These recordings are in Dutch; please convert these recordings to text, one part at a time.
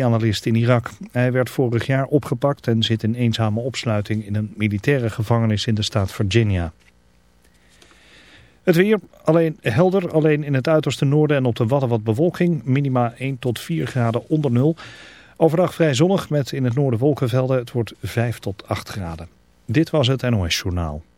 analist in Irak. Hij werd vorig jaar opgepakt en zit in eenzame opsluiting in een militaire gevangenis in de staat Virginia. Het weer alleen helder, alleen in het uiterste noorden en op de Wadden wat bewolking. Minima 1 tot 4 graden onder nul. Overdag vrij zonnig met in het noorden wolkenvelden. Het wordt 5 tot 8 graden. Dit was het NOS Journaal.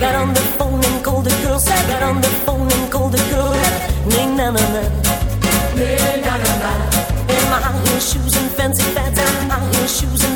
Got on the phone and called the girls. Got on the phone and called the girls. Na na na. Na. In my high shoes and fancy pants. And my high shoes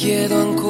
quiero encontrar.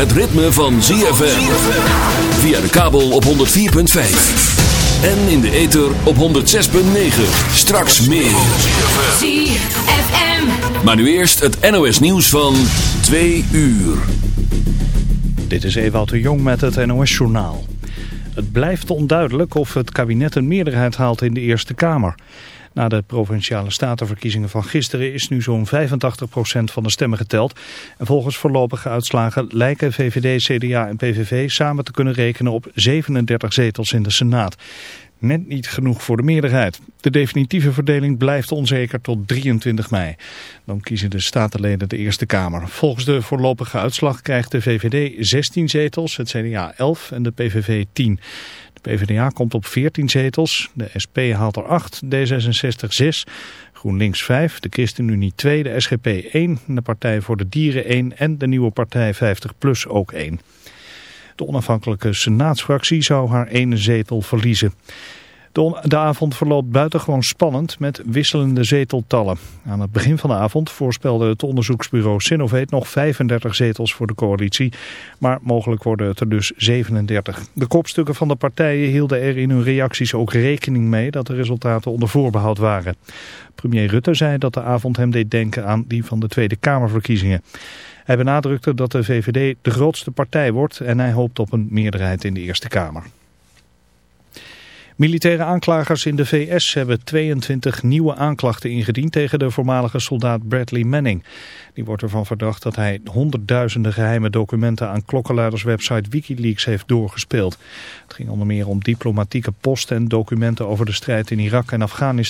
het ritme van ZFM. Via de kabel op 104.5. En in de ether op 106.9. Straks meer. ZFM. Maar nu eerst het NOS nieuws van 2 uur. Dit is Ewout de Jong met het NOS-journaal. Het blijft onduidelijk of het kabinet een meerderheid haalt in de Eerste Kamer. Na de provinciale statenverkiezingen van gisteren is nu zo'n 85% van de stemmen geteld. En volgens voorlopige uitslagen lijken VVD, CDA en PVV samen te kunnen rekenen op 37 zetels in de Senaat. Net niet genoeg voor de meerderheid. De definitieve verdeling blijft onzeker tot 23 mei. Dan kiezen de statenleden de Eerste Kamer. Volgens de voorlopige uitslag krijgt de VVD 16 zetels, het CDA 11 en de PVV 10. PvdA komt op 14 zetels, de SP haalt er 8, D66 6, GroenLinks 5, de ChristenUnie 2, de SGP 1, de Partij voor de Dieren 1 en de nieuwe Partij 50PLUS ook 1. De onafhankelijke senaatsfractie zou haar ene zetel verliezen. De, on- de avond verloopt buitengewoon spannend met wisselende zeteltallen. Aan het begin van de avond voorspelde het onderzoeksbureau Sinovate nog 35 zetels voor de coalitie. Maar mogelijk worden het er dus 37. De kopstukken van de partijen hielden er in hun reacties ook rekening mee dat de resultaten onder voorbehoud waren. Premier Rutte zei dat de avond hem deed denken aan die van de Tweede Kamerverkiezingen. Hij benadrukte dat de VVD de grootste partij wordt en hij hoopt op een meerderheid in de Eerste Kamer. Militaire aanklagers in de VS hebben 22 nieuwe aanklachten ingediend tegen de voormalige soldaat Bradley Manning. Die wordt ervan verdacht dat hij honderdduizenden geheime documenten aan klokkenluiderswebsite Wikileaks heeft doorgespeeld. Het ging onder meer om diplomatieke posten en documenten over de strijd in Irak en Afghanistan.